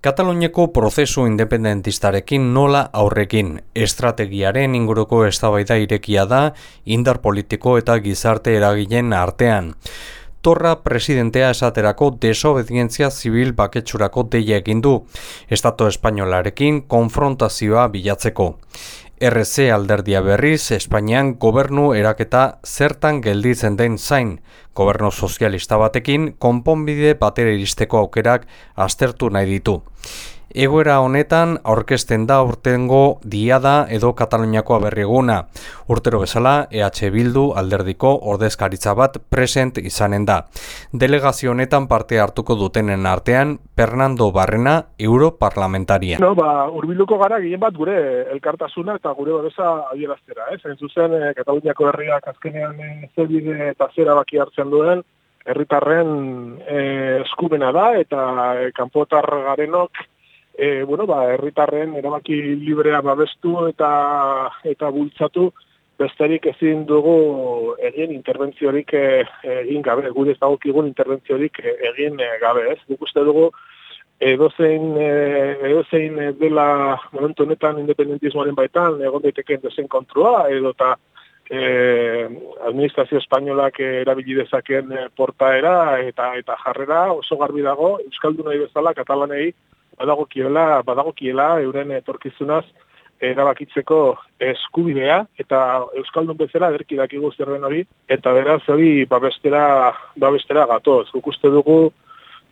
Kataloniako prozesu independentistarekin nola aurrekin estrategiaren inguruko eztabaida irekia da indar politiko eta gizarte eragilen artean. Torra presidentea esaterako desobedientzia zibil baketsurako deia egin du, Estatu Espainolarekin konfrontazioa bilatzeko. RC alderdia berriz, Espainian gobernu eraketa zertan gelditzen den zain, gobernu sozialista batekin konponbide batera iristeko aukerak aztertu nahi ditu. Egoera honetan aurkezten da urtengo diada edo Kataloniako aberriguna. Urtero bezala, EH Bildu alderdiko ordezkaritza bat present izanen da. Delegazio honetan parte hartuko dutenen artean, Fernando Barrena, europarlamentaria. No, ba, urbiluko gara gehien bat gure elkartasuna eta gure babesa adieraztera. Eh? Zain zuzen, eh, Kataloniako herriak azkenean eh, zebide eta zera baki hartzen duen, herritarren eh, eskubena da eta eh, kanpotar garenok e, bueno, ba, herritarren erabaki librea babestu eta eta bultzatu besterik ezin dugu egin interbentziorik e, egin gabe, gure ez dagokigun interbentziorik e, egin e, gabe, ez? Nik uste dugu edozein, edozein dela momentu honetan independentismoaren baitan egon daiteke dezen kontrua edo eta administrazio espainolak erabili dezakeen portaera eta eta jarrera oso garbi dago Euskaldunai bezala katalanei badago kiela, badago kiela, euren etorkizunaz erabakitzeko eskubidea eta euskaldun bezala derki dakigu zerren hori eta beraz hori babestera babestera gatoz. Guk uste dugu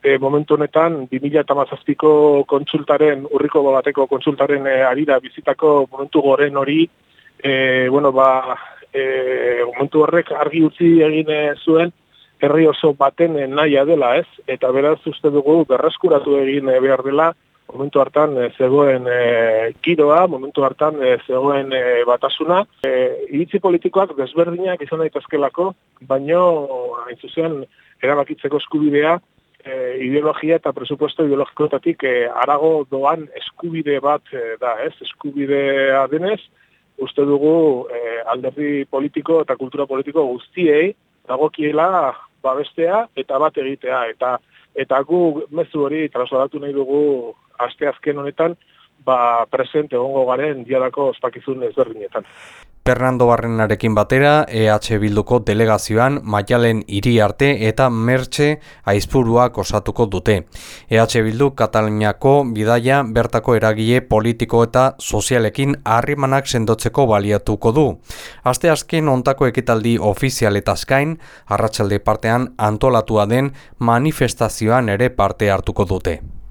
e, momentu honetan 2017ko kontsultaren urriko bateko kontsultaren e, arira bizitako momentu goren hori e, bueno ba e, momentu horrek argi utzi egin zuen herri oso baten naia dela, ez? Eta beraz uste dugu berreskuratu egin eh, behar dela, momentu hartan eh, zegoen e, kiroa, momentu hartan zegoen batasuna. E, iritzi politikoak desberdinak izan daitezkelako, baino hain zuzen erabakitzeko eskubidea, ideologia eta presupuesto ideologikoetatik e, arago doan eskubide bat da, ez? Eskubidea denez, uste dugu alderdi politiko eta kultura politiko guztiei, dagokiela babestea eta bat egitea eta eta gu mezu hori trasladatu nahi dugu aste azken honetan ba presente egongo garen dialako ospakizun ezberdinetan. Fernando Barrenarekin batera, EH Bilduko delegazioan Maialen hiri arte eta Mertxe aizpuruak osatuko dute. EH Bildu Kataliniako bidaia bertako eragile politiko eta sozialekin harrimanak sendotzeko baliatuko du. Aste azken ontako ekitaldi ofizial eta azkain, arratsalde partean antolatua den manifestazioan ere parte hartuko dute.